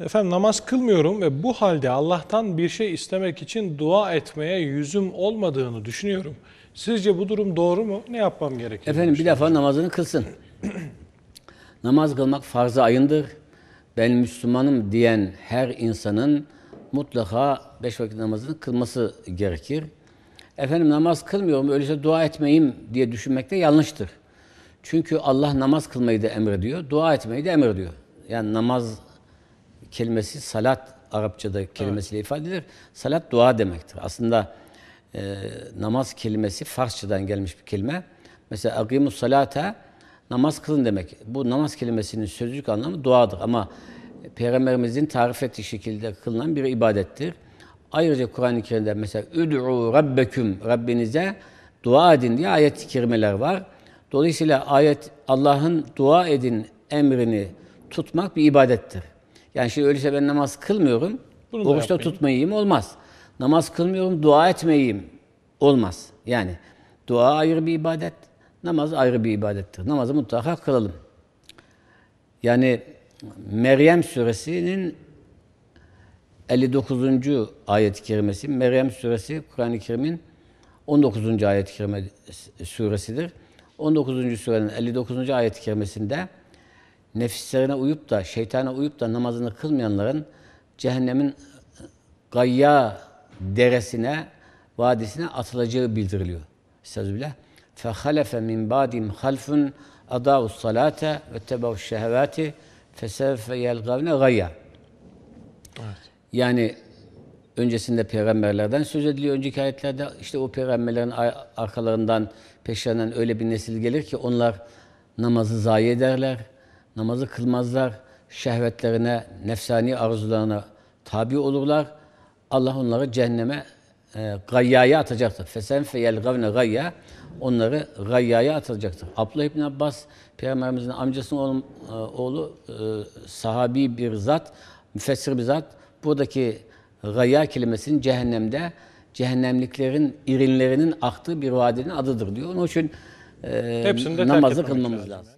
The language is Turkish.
Efendim namaz kılmıyorum ve bu halde Allah'tan bir şey istemek için dua etmeye yüzüm olmadığını düşünüyorum. Sizce bu durum doğru mu? Ne yapmam gerekir? Efendim bir defa namazını kılsın. Namaz kılmak farz-ı ayındır. Ben Müslümanım diyen her insanın mutlaka beş vakit namazını kılması gerekir. Efendim namaz kılmıyorum, öyleyse dua etmeyeyim diye düşünmek de yanlıştır. Çünkü Allah namaz kılmayı da emrediyor, dua etmeyi de emrediyor. Yani namaz kelimesi salat Arapçada kelimesiyle ifade edilir. Salat dua demektir. Aslında e, namaz kelimesi Farsçadan gelmiş bir kelime. Mesela agimus salata namaz kılın demek. Bu namaz kelimesinin sözlük anlamı duadır ama Peygamberimizin tarif ettiği şekilde kılınan bir ibadettir. Ayrıca Kur'an-ı Kerim'de mesela üd'u rabbeküm Rabbinize dua edin diye ayet-i kerimeler var. Dolayısıyla ayet Allah'ın dua edin emrini tutmak bir ibadettir. Yani şimdi öyleyse ben namaz kılmıyorum, Bunu oruçta tutmayayım olmaz. Namaz kılmıyorum, dua etmeyeyim olmaz. Yani dua ayrı bir ibadet, namaz ayrı bir ibadettir. Namazı mutlaka kılalım. Yani Meryem suresinin 59. ayet-i kerimesi, Meryem suresi Kur'an-ı Kerim'in 19. ayet-i kerime suresidir. 19. surenin 59. ayet-i kerimesinde nefislerine uyup da, şeytana uyup da namazını kılmayanların cehennemin gayya deresine, vadisine atılacağı bildiriliyor. Estağfirullah. فَخَلَفَ مِنْ بَعْدِهِمْ خَلْفٌ اَضَاءُ الصَّلَاةَ وَاتَّبَعُوا الشَّهَوَاتِ فَسَوْفَ يَلْغَوْنَ غَيَّا Yani öncesinde peygamberlerden söz ediliyor. Önceki ayetlerde işte o peygamberlerin ar- arkalarından, peşlerinden öyle bir nesil gelir ki onlar namazı zayi ederler, namazı kılmazlar, şehvetlerine, nefsani arzularına tabi olurlar. Allah onları cehenneme e, gayyaya atacaktır. Fesen feyel gavne gayya onları gayyaya atacaktır. Abdullah İbn Abbas Peygamberimizin amcasının oğlu, e, oğlu e, sahabi bir zat, müfessir bir zat. Buradaki gayya kelimesinin cehennemde cehennemliklerin irinlerinin aktığı bir vadinin adıdır diyor. Onun için e, Hepsini namazı kılmamız lazım. lazım.